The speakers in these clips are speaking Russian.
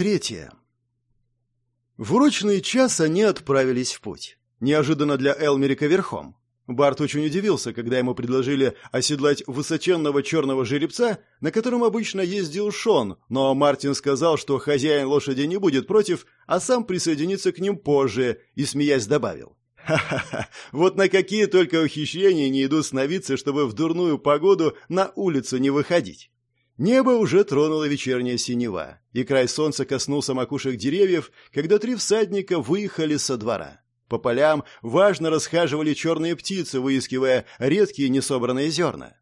Третье. В урочный час они отправились в путь. Неожиданно для Элмерика верхом. Барт очень удивился, когда ему предложили оседлать высоченного черного жеребца, на котором обычно ездил Шон, но Мартин сказал, что хозяин лошади не будет против, а сам присоединится к ним позже, и, смеясь, добавил. «Ха-ха-ха! Вот на какие только ухищрения не идут сновидцы, чтобы в дурную погоду на улицу не выходить!» Небо уже тронуло вечерняя синева, и край солнца коснулся макушек деревьев, когда три всадника выехали со двора. По полям важно расхаживали черные птицы, выискивая редкие несобранные зерна.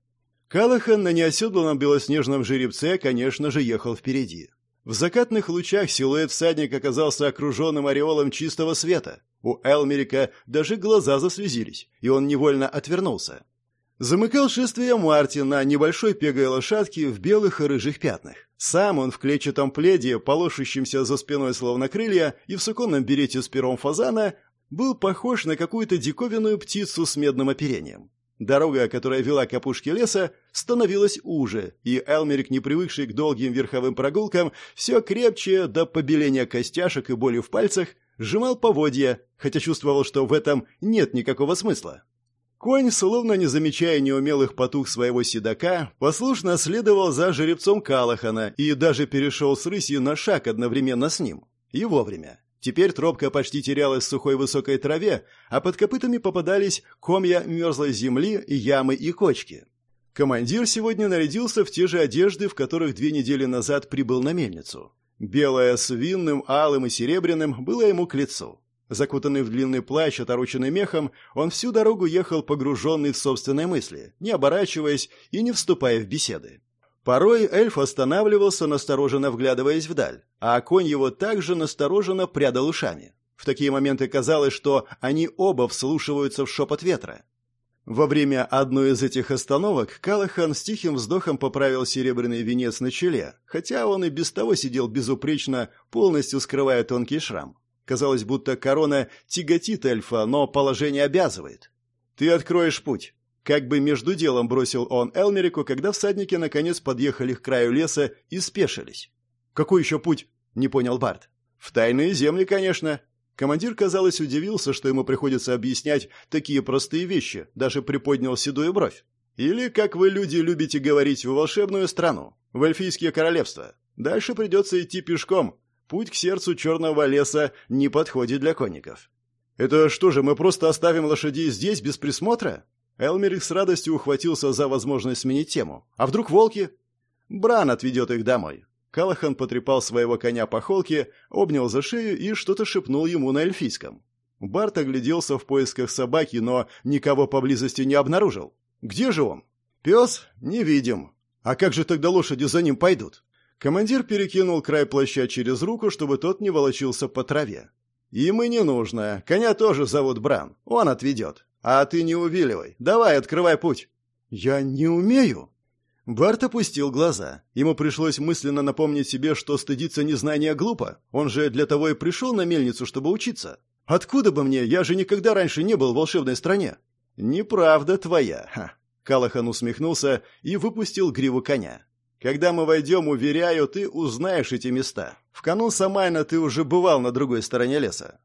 Калахан на неоседланном белоснежном жеребце, конечно же, ехал впереди. В закатных лучах силуэт всадника оказался окруженным ореолом чистого света. У Элмерика даже глаза заслезились, и он невольно отвернулся. Замыкал шествие Мартин на небольшой пегой лошадке в белых и рыжих пятнах. Сам он в клетчатом пледе, полошущемся за спиной словно крылья, и в суконном берете с пером фазана, был похож на какую-то диковинную птицу с медным оперением. Дорога, которая вела к опушке леса, становилась уже, и Элмерик, не привыкший к долгим верховым прогулкам, все крепче до побеления костяшек и боли в пальцах, сжимал поводья, хотя чувствовал, что в этом нет никакого смысла. Конь, словно не замечая неумелых потух своего седока, послушно следовал за жеребцом Калахана и даже перешел с рысью на шаг одновременно с ним. И вовремя. Теперь тропка почти терялась в сухой высокой траве, а под копытами попадались комья мерзлой земли, ямы и кочки. Командир сегодня нарядился в те же одежды, в которых две недели назад прибыл на мельницу. Белое с винным, алым и серебряным было ему к лицу. Закутанный в длинный плащ, отороченный мехом, он всю дорогу ехал погруженный в собственные мысли, не оборачиваясь и не вступая в беседы. Порой эльф останавливался, настороженно вглядываясь вдаль, а конь его также настороженно прядал ушами. В такие моменты казалось, что они оба вслушиваются в шепот ветра. Во время одной из этих остановок Калахан с тихим вздохом поправил серебряный венец на челе, хотя он и без того сидел безупречно, полностью скрывая тонкий шрам. Казалось, будто корона тяготит эльфа, но положение обязывает. «Ты откроешь путь», — как бы между делом бросил он Элмерику, когда всадники наконец подъехали к краю леса и спешились. «Какой еще путь?» — не понял Барт. «В тайные земли, конечно». Командир, казалось, удивился, что ему приходится объяснять такие простые вещи, даже приподнял седую бровь. «Или, как вы, люди, любите говорить, в волшебную страну, в эльфийские королевства. Дальше придется идти пешком, Путь к сердцу черного леса не подходит для конников. «Это что же, мы просто оставим лошадей здесь, без присмотра?» Элмерик с радостью ухватился за возможность сменить тему. «А вдруг волки?» «Бран отведет их домой». Калахан потрепал своего коня по холке, обнял за шею и что-то шепнул ему на эльфийском. Барт огляделся в поисках собаки, но никого поблизости не обнаружил. «Где же он?» «Пес? Не видим. А как же тогда лошади за ним пойдут?» Командир перекинул край плаща через руку, чтобы тот не волочился по траве. «Им и не нужно. Коня тоже зовут Бран. Он отведет. А ты не увиливай. Давай, открывай путь». «Я не умею». Барт опустил глаза. Ему пришлось мысленно напомнить себе, что стыдиться незнания глупо. Он же для того и пришел на мельницу, чтобы учиться. «Откуда бы мне? Я же никогда раньше не был в волшебной стране». «Неправда твоя». Ха. Калахан усмехнулся и выпустил гриву коня. Когда мы войдем, уверяю, ты узнаешь эти места. В канун Самайна ты уже бывал на другой стороне леса».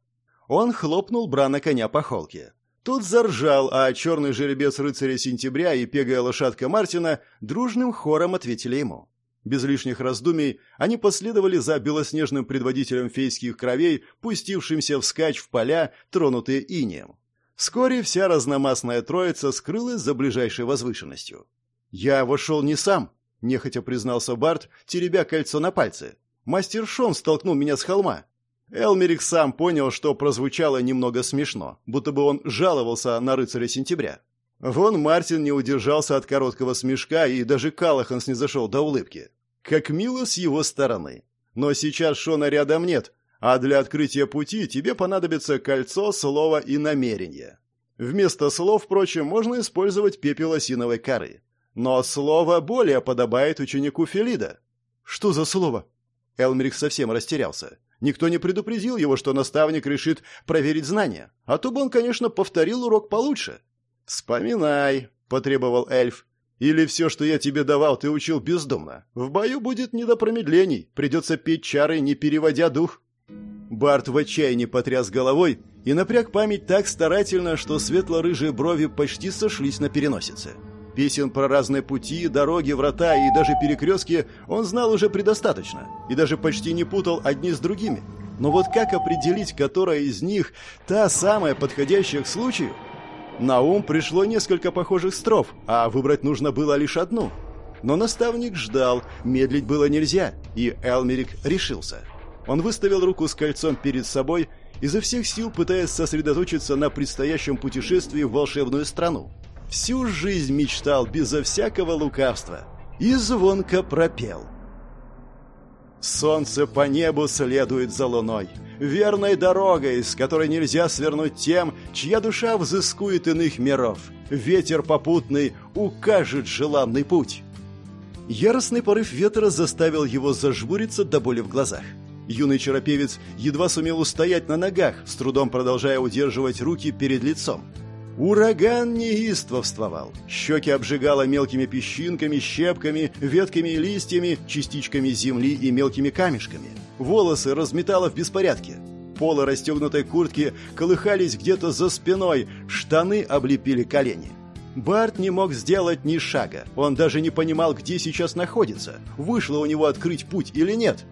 Он хлопнул Брана коня по холке. Тот заржал, а черный жеребец рыцаря сентября и пегая лошадка Мартина дружным хором ответили ему. Без лишних раздумий они последовали за белоснежным предводителем фейских кровей, пустившимся вскачь в поля, тронутые инеем. Вскоре вся разномастная троица скрылась за ближайшей возвышенностью. «Я вошел не сам», нехотя признался Барт, теребя кольцо на пальце. Мастер Шон столкнул меня с холма. Элмерик сам понял, что прозвучало немного смешно, будто бы он жаловался на рыцаря сентября. Вон Мартин не удержался от короткого смешка, и даже Калахан снизошел до улыбки. Как мило с его стороны. Но сейчас Шона рядом нет, а для открытия пути тебе понадобится кольцо, слово и намерение. Вместо слов, впрочем, можно использовать пепел осиновой коры. Но слово более подобает ученику Фелида. Что за слово? Элмерик совсем растерялся. Никто не предупредил его, что наставник решит проверить знания. А то бы он, конечно, повторил урок получше. «Вспоминай», — потребовал эльф. Или все, что я тебе давал, ты учил бездумно? В бою будет не до промедлений, придется петь чары, не переводя дух». Барт в отчаянии потряс головой и напряг память так старательно, что светло-рыжие брови почти сошлись на переносице. Песен про разные пути, дороги, врата и даже перекрестки он знал уже предостаточно и даже почти не путал одни с другими. Но вот как определить, которая из них та самая подходящая к случаю? На ум пришло несколько похожих строф, а выбрать нужно было лишь одну. Но наставник ждал, медлить было нельзя, и Элмерик решился. Он выставил руку с кольцом перед собой, изо всех сил пытаясь сосредоточиться на предстоящем путешествии в волшебную страну. Всю жизнь мечтал безо всякого лукавства. И звонко пропел. Солнце по небу следует за луной, верной дорогой, с которой нельзя свернуть тем, чья душа взыскует иных миров. Ветер попутный укажет желанный путь. Яростный порыв ветра заставил его зажмуриться до боли в глазах. Юный черопевец едва сумел устоять на ногах, с трудом продолжая удерживать руки перед лицом. Ураган неистовствовал. Щеки обжигало мелкими песчинками, щепками, ветками и листьями, частичками земли и мелкими камешками. Волосы разметало в беспорядке. Полы расстегнутой куртки колыхались где-то за спиной, штаны облепили колени. Барт не мог сделать ни шага. Он даже не понимал, где сейчас находится. Вышло у него открыть путь или нет.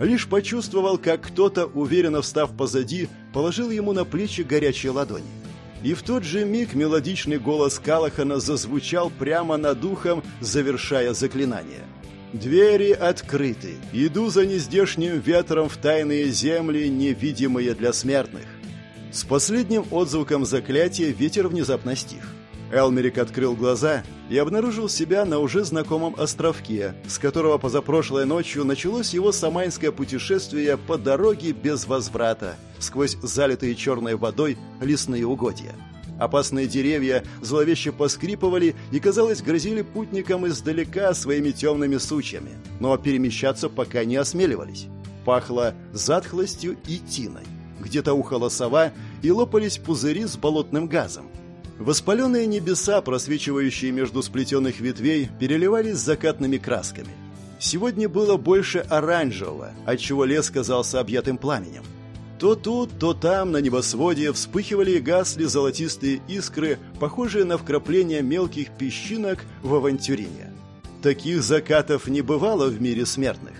Лишь почувствовал, как кто-то, уверенно встав позади, положил ему на плечи горячие ладони. И в тот же миг мелодичный голос Калахана зазвучал прямо над духом, завершая заклинание. «Двери открыты. Иду за нездешним ветром в тайные земли, невидимые для смертных». С последним отзвуком заклятия ветер внезапно стих. Элмерик открыл глаза и обнаружил себя на уже знакомом островке, с которого позапрошлой ночью началось его самайнское путешествие по дороге без возврата, сквозь залитые черной водой лесные угодья. Опасные деревья зловеще поскрипывали и, казалось, грозили путникам издалека своими темными сучьями, но перемещаться пока не осмеливались. Пахло затхлостью и тиной. Где-то ухала сова и лопались пузыри с болотным газом. Воспаленные небеса, просвечивающие между сплетенных ветвей, переливались закатными красками. Сегодня было больше оранжевого, отчего лес казался объятым пламенем. То тут, то там на небосводе вспыхивали и гасли золотистые искры, похожие на вкрапления мелких песчинок в авантюрине. Таких закатов не бывало в мире смертных.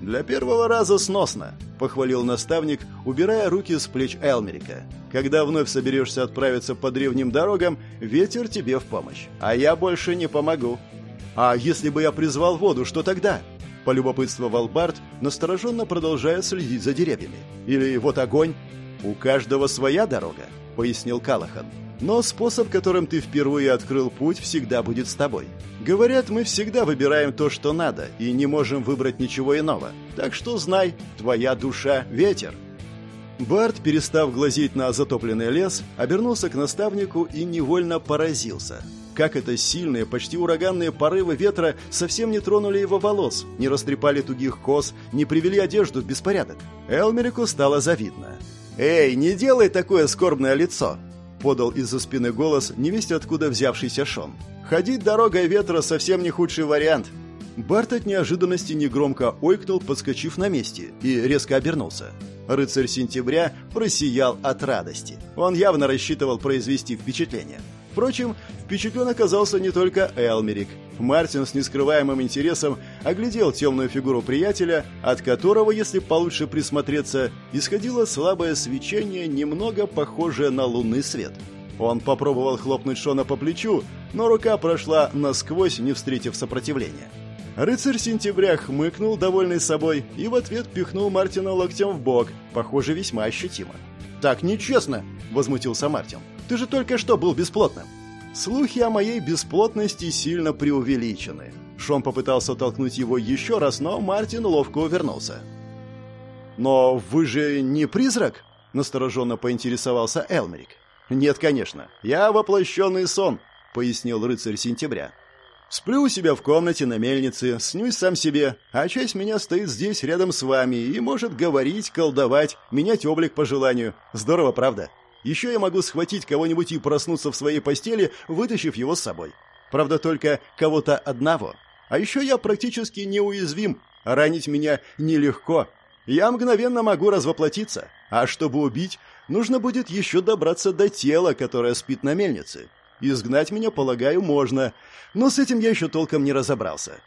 «Для первого раза сносно», — похвалил наставник, убирая руки с плеч Элмерика. «Когда вновь соберешься отправиться по древним дорогам, ветер тебе в помощь. А я больше не помогу». «А если бы я призвал воду, что тогда?» — полюбопытствовал Барт, настороженно продолжая следить за деревьями. «Или вот огонь?» «У каждого своя дорога», — пояснил Калахан. Но способ, которым ты впервые открыл путь, всегда будет с тобой. Говорят, мы всегда выбираем то, что надо, и не можем выбрать ничего иного. Так что знай, твоя душа — ветер». Барт, перестав глазеть на затопленный лес, обернулся к наставнику и невольно поразился. Как это сильные, почти ураганные порывы ветра совсем не тронули его волос, не растрепали тугих кос, не привели одежду в беспорядок. Элмерику стало завидно. «Эй, не делай такое скорбное лицо!» Подал из-за спины голос, невесть откуда взявшийся Шон. «Ходить дорогой ветра совсем не худший вариант». Барт от неожиданности негромко ойкнул, подскочив на месте, и резко обернулся. Рыцарь сентября просиял от радости. Он явно рассчитывал произвести впечатление. Впрочем, впечатлен оказался не только Элмерик. Мартин с нескрываемым интересом оглядел темную фигуру приятеля, от которого, если получше присмотреться, исходило слабое свечение, немного похожее на лунный свет. Он попробовал хлопнуть Шона по плечу, но рука прошла насквозь, не встретив сопротивления. Рыцарь сентября хмыкнул, довольный собой, и в ответ пихнул Мартина локтем в бок, похоже, весьма ощутимо. «Так нечестно!» — возмутился Мартин. Ты же только что был бесплотным. Слухи о моей бесплотности сильно преувеличены. Шон попытался толкнуть его еще раз, но Мартин ловко увернулся. «Но вы же не призрак?» — настороженно поинтересовался Элмерик. «Нет, конечно. Я воплощенный сон», — пояснил рыцарь сентября. «Сплю у себя в комнате на мельнице, снюсь сам себе, а часть меня стоит здесь рядом с вами и может говорить, колдовать, менять облик по желанию. Здорово, правда?» Еще я могу схватить кого-нибудь и проснуться в своей постели, вытащив его с собой. Правда, только кого-то одного. А еще я практически неуязвим. Ранить меня нелегко. Я мгновенно могу развоплотиться. А чтобы убить, нужно будет еще добраться до тела, которое спит на мельнице. Изгнать меня, полагаю, можно, но с этим я еще толком не разобрался.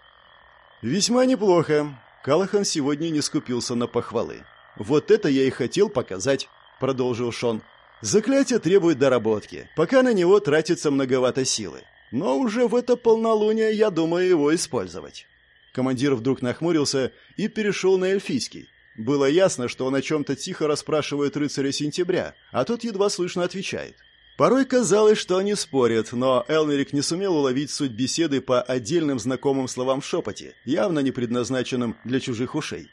Весьма неплохо. Калахан сегодня не скупился на похвалы. Вот это я и хотел показать, продолжил Шон. Заклятие требует доработки, пока на него тратится многовато силы. Но уже в это полнолуние я думаю его использовать. Командир вдруг нахмурился и перешел на эльфийский. Было ясно, что он о чем-то тихо расспрашивает рыцаря сентября, а тот едва слышно отвечает. Порой казалось, что они спорят, но Элмерик не сумел уловить суть беседы по отдельным знакомым словам в шепоте, явно не предназначенным для чужих ушей.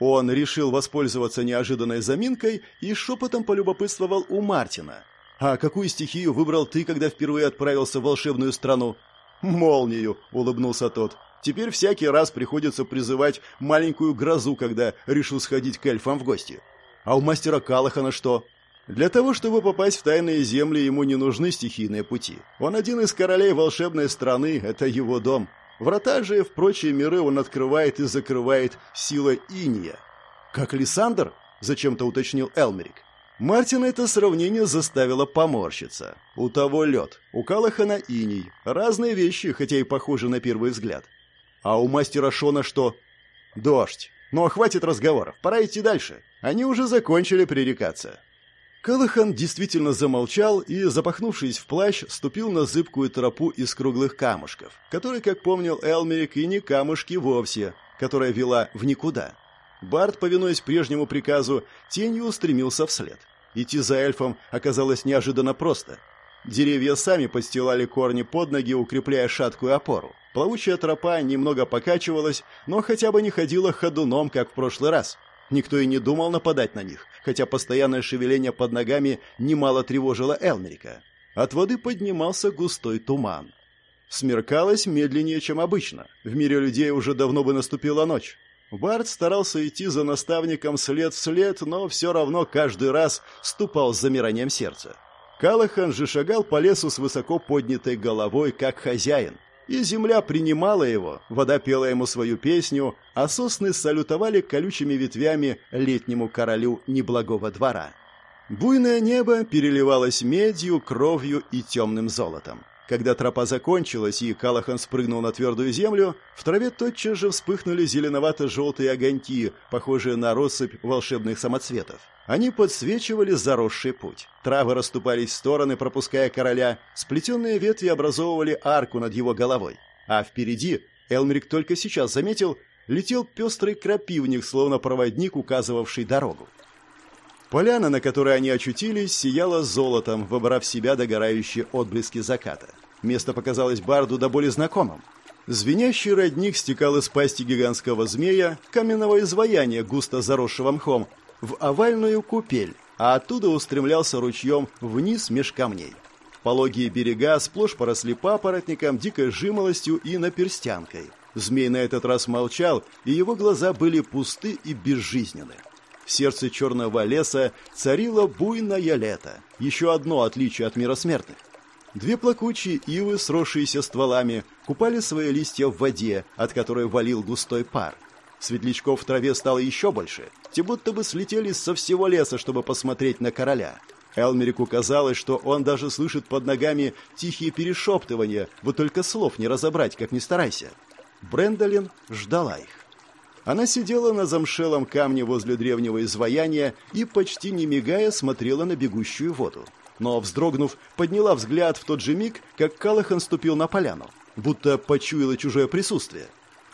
Он решил воспользоваться неожиданной заминкой и шепотом полюбопытствовал у Мартина. «А какую стихию выбрал ты, когда впервые отправился в волшебную страну?» «Молнию», — улыбнулся тот. «Теперь всякий раз приходится призывать маленькую грозу, когда решил сходить к эльфам в гости. А у мастера Калахана что?» Для того, чтобы попасть в тайные земли, ему не нужны стихийные пути. Он один из королей волшебной страны, это его дом. Врата же в прочие миры он открывает и закрывает силой иния. «Как Лиссандр?» – зачем-то уточнил Элмерик. Мартина это сравнение заставило поморщиться. У того лед, у Калахана иней. Разные вещи, хотя и похожи на первый взгляд. А у мастера Шона что? Дождь. Но хватит разговоров, пора идти дальше. Они уже закончили пререкаться. Калахан действительно замолчал и, запахнувшись в плащ, ступил на зыбкую тропу из круглых камушков, которые, как помнил Элмерик, и не камушки вовсе, которая вела в никуда. Барт, повинуясь прежнему приказу, тенью устремился вслед. Идти за эльфом оказалось неожиданно просто. Деревья сами подстилали корни под ноги, укрепляя шаткую опору. Плавучая тропа немного покачивалась, но хотя бы не ходила ходуном, как в прошлый раз. Никто и не думал нападать на них хотя постоянное шевеление под ногами немало тревожило Элмерика. От воды поднимался густой туман. Смеркалось медленнее, чем обычно. В мире людей уже давно бы наступила ночь. Барт старался идти за наставником след в след, но все равно каждый раз ступал с замиранием сердца. Калахан же шагал по лесу с высоко поднятой головой, как хозяин – и земля принимала его, вода пела ему свою песню, а сосны салютовали колючими ветвями летнему королю неблагого двора. Буйное небо переливалось медью, кровью и темным золотом. Когда тропа закончилась и Калахан спрыгнул на твердую землю, в траве тотчас же вспыхнули зеленовато-желтые огоньки, похожие на россыпь волшебных самоцветов. Они подсвечивали заросший путь. Травы расступались в стороны, пропуская короля. Сплетенные ветви образовывали арку над его головой. А впереди, Элмрик только сейчас заметил, летел пестрый крапивник, словно проводник, указывавший дорогу. Поляна, на которой они очутились, сияла золотом, вобрав в себя догорающие отблески заката. Место показалось Барду до боли знакомым. Звенящий родник стекал из пасти гигантского змея, каменного изваяния, густо заросшего мхом, в овальную купель, а оттуда устремлялся ручьем вниз меж камней. Пологие берега сплошь поросли папоротником, дикой жимолостью и наперстянкой. Змей на этот раз молчал, и его глаза были пусты и безжизненны. В сердце черного леса царило буйное лето. Еще одно отличие от мира смертных. Две плакучие ивы, сросшиеся стволами, купали свои листья в воде, от которой валил густой пар. Светлячков в траве стало еще больше. Те будто бы слетели со всего леса, чтобы посмотреть на короля. Элмерику казалось, что он даже слышит под ногами тихие перешептывания, вот только слов не разобрать, как ни старайся. Брэндолин ждала их. Она сидела на замшелом камне возле древнего изваяния и, почти не мигая, смотрела на бегущую воду. Но, вздрогнув, подняла взгляд в тот же миг, как Калахан ступил на поляну, будто почуяла чужое присутствие.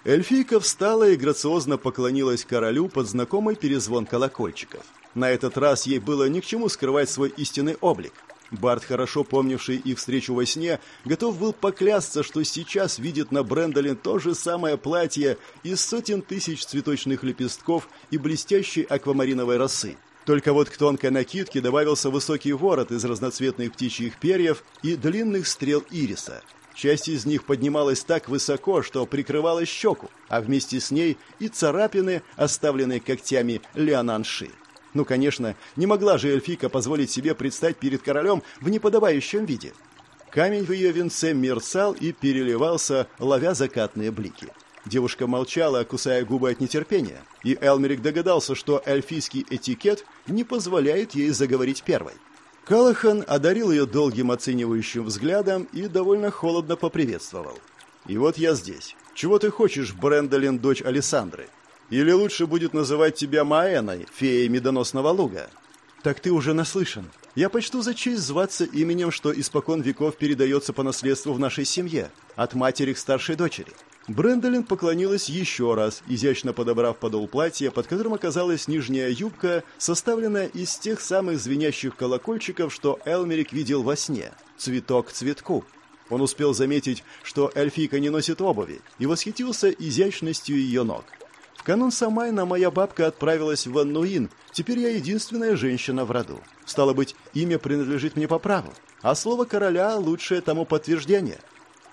Эльфийка встала и грациозно поклонилась королю под знакомый перезвон колокольчиков. На этот раз ей было ни к чему скрывать свой истинный облик. Барт, хорошо помнивший их встречу во сне, готов был поклясться, что сейчас видит на Брэндолин то же самое платье из сотен тысяч цветочных лепестков и блестящей аквамариновой росы. Только вот к тонкой накидке добавился высокий ворот из разноцветных птичьих перьев и длинных стрел ириса. Часть из них поднималась так высоко, что прикрывала щеку, а вместе с ней и царапины, оставленные когтями Леонанши. Ну, конечно, не могла же эльфийка позволить себе предстать перед королем в неподобающем виде. Камень в ее венце мерцал и переливался, ловя закатные блики. Девушка молчала, кусая губы от нетерпения, и Элмерик догадался, что эльфийский этикет не позволяет ей заговорить первой. Калахан одарил ее долгим оценивающим взглядом и довольно холодно поприветствовал. «И вот я здесь. Чего ты хочешь, Брэндолин, дочь Александры? Или лучше будет называть тебя Маэной, феей медоносного луга?» «Так ты уже наслышан. Я почту за честь зваться именем, что испокон веков передается по наследству в нашей семье, от матери к старшей дочери. Брэндолин поклонилась еще раз, изящно подобрав подол платья, под которым оказалась нижняя юбка, составленная из тех самых звенящих колокольчиков, что Элмерик видел во сне. Цветок цветку. Он успел заметить, что эльфийка не носит обуви, и восхитился изящностью ее ног. В канун Самайна моя бабка отправилась в Аннуин, теперь я единственная женщина в роду. Стало быть, имя принадлежит мне по праву, а слово короля – лучшее тому подтверждение –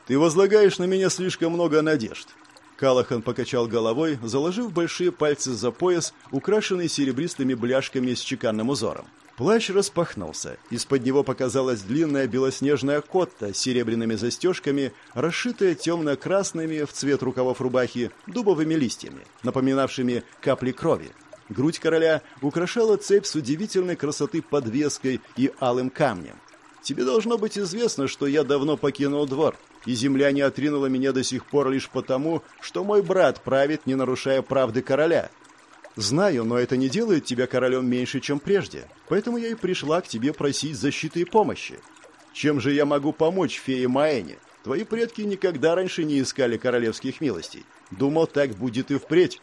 «Ты возлагаешь на меня слишком много надежд». Калахан покачал головой, заложив большие пальцы за пояс, украшенный серебристыми бляшками с чеканным узором. Плащ распахнулся. Из-под него показалась длинная белоснежная котта с серебряными застежками, расшитая темно-красными в цвет рукавов рубахи дубовыми листьями, напоминавшими капли крови. Грудь короля украшала цепь с удивительной красоты подвеской и алым камнем. Тебе должно быть известно, что я давно покинул двор, и земля не отринула меня до сих пор лишь потому, что мой брат правит, не нарушая правды короля. Знаю, но это не делает тебя королем меньше, чем прежде, поэтому я и пришла к тебе просить защиты и помощи. Чем же я могу помочь фее Маэне? Твои предки никогда раньше не искали королевских милостей. Думал, так будет и впредь.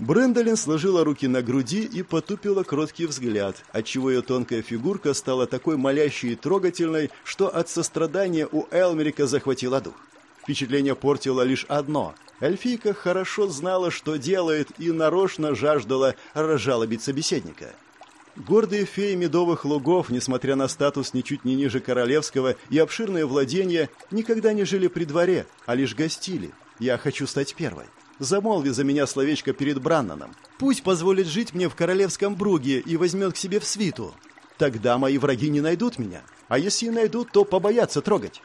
Брендолин сложила руки на груди и потупила кроткий взгляд, отчего ее тонкая фигурка стала такой молящей и трогательной, что от сострадания у Элмерика захватило дух. Впечатление портило лишь одно. Эльфийка хорошо знала, что делает, и нарочно жаждала разжалобить собеседника. Гордые феи медовых лугов, несмотря на статус ничуть не ниже королевского и обширное владение, никогда не жили при дворе, а лишь гостили. Я хочу стать первой. Замолви за меня словечко перед Браннаном. Пусть позволит жить мне в королевском бруге и возьмет к себе в свиту. Тогда мои враги не найдут меня. А если и найдут, то побоятся трогать.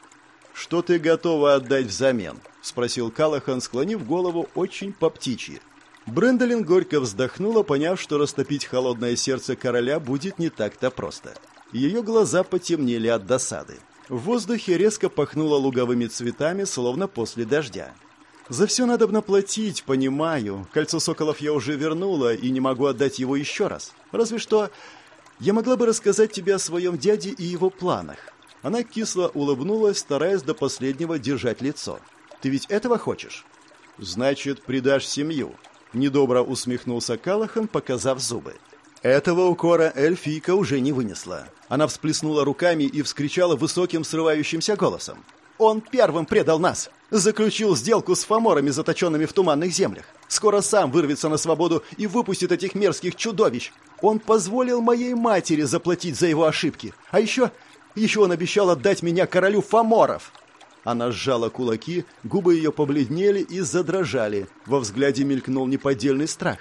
«Что ты готова отдать взамен?» — спросил Калахан, склонив голову очень по птичьи. Брендолин горько вздохнула, поняв, что растопить холодное сердце короля будет не так-то просто. Ее глаза потемнели от досады. В воздухе резко пахнуло луговыми цветами, словно после дождя. За все надо платить, понимаю. Кольцо соколов я уже вернула и не могу отдать его еще раз. Разве что я могла бы рассказать тебе о своем дяде и его планах. Она кисло улыбнулась, стараясь до последнего держать лицо. Ты ведь этого хочешь? Значит, предашь семью. Недобро усмехнулся Калахан, показав зубы. Этого укора эльфийка уже не вынесла. Она всплеснула руками и вскричала высоким срывающимся голосом. «Он первым предал нас! Заключил сделку с фаморами, заточенными в туманных землях. Скоро сам вырвется на свободу и выпустит этих мерзких чудовищ. Он позволил моей матери заплатить за его ошибки. А еще... Еще он обещал отдать меня королю фаморов. Она сжала кулаки, губы ее побледнели и задрожали. Во взгляде мелькнул неподдельный страх.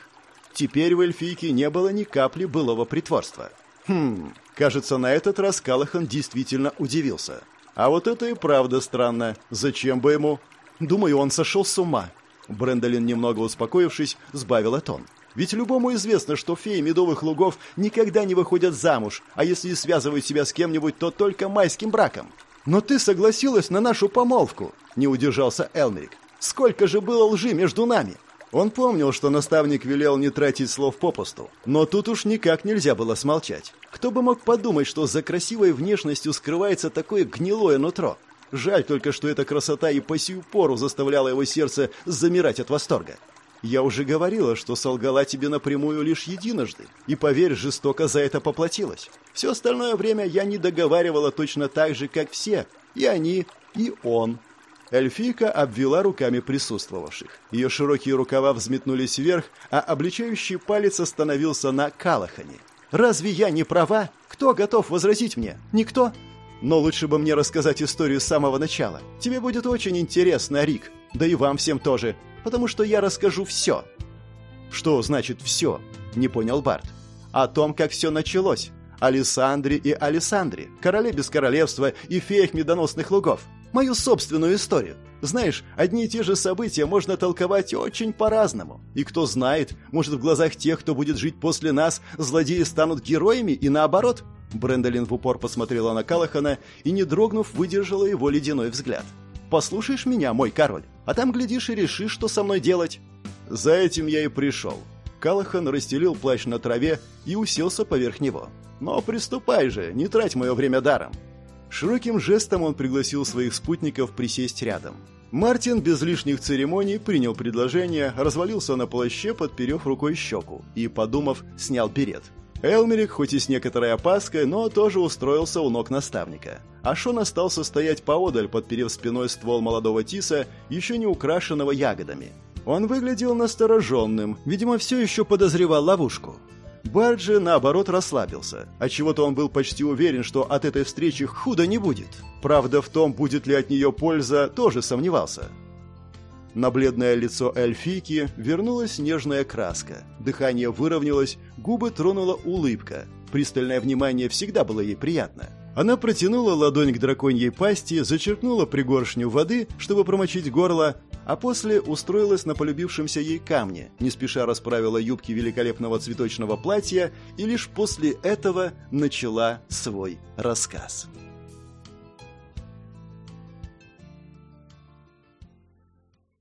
Теперь в эльфийке не было ни капли былого притворства. Хм, кажется, на этот раз Калахан действительно удивился. А вот это и правда странно. Зачем бы ему? Думаю, он сошел с ума. Брендолин, немного успокоившись, сбавил тон. Ведь любому известно, что феи медовых лугов никогда не выходят замуж, а если и связывают себя с кем-нибудь, то только майским браком. Но ты согласилась на нашу помолвку, не удержался Элмерик. Сколько же было лжи между нами? Он помнил, что наставник велел не тратить слов попусту, но тут уж никак нельзя было смолчать. Кто бы мог подумать, что за красивой внешностью скрывается такое гнилое нутро? Жаль только, что эта красота и по сию пору заставляла его сердце замирать от восторга. Я уже говорила, что солгала тебе напрямую лишь единожды, и, поверь, жестоко за это поплатилась. Все остальное время я не договаривала точно так же, как все, и они, и он. Эльфийка обвела руками присутствовавших. Ее широкие рукава взметнулись вверх, а обличающий палец остановился на Калахане. «Разве я не права? Кто готов возразить мне? Никто?» «Но лучше бы мне рассказать историю с самого начала. Тебе будет очень интересно, Рик. Да и вам всем тоже. Потому что я расскажу все». «Что значит «все»?» — не понял Барт. «О том, как все началось. Алисандре и Алисандре, короле без королевства и феях медоносных лугов. Мою собственную историю. Знаешь, одни и те же события можно толковать очень по-разному. И кто знает, может в глазах тех, кто будет жить после нас, злодеи станут героями и наоборот. Брэндолин в упор посмотрела на Калахана и, не дрогнув, выдержала его ледяной взгляд. «Послушаешь меня, мой король, а там, глядишь, и решишь, что со мной делать». «За этим я и пришел». Калахан расстелил плащ на траве и уселся поверх него. «Но приступай же, не трать мое время даром». Широким жестом он пригласил своих спутников присесть рядом. Мартин без лишних церемоний принял предложение, развалился на плаще, подперев рукой щеку и, подумав, снял берет. Элмерик, хоть и с некоторой опаской, но тоже устроился у ног наставника. А Шон остался стоять поодаль, подперев спиной ствол молодого тиса, еще не украшенного ягодами. Он выглядел настороженным, видимо, все еще подозревал ловушку. Барджи, наоборот, расслабился, отчего-то он был почти уверен, что от этой встречи худо не будет. Правда, в том, будет ли от нее польза, тоже сомневался. На бледное лицо эльфийки вернулась нежная краска. Дыхание выровнялось, губы тронула улыбка. Пристальное внимание всегда было ей приятно. Она протянула ладонь к драконьей пасти, зачерпнула пригоршню воды, чтобы промочить горло, а после устроилась на полюбившемся ей камне, не спеша расправила юбки великолепного цветочного платья и лишь после этого начала свой рассказ.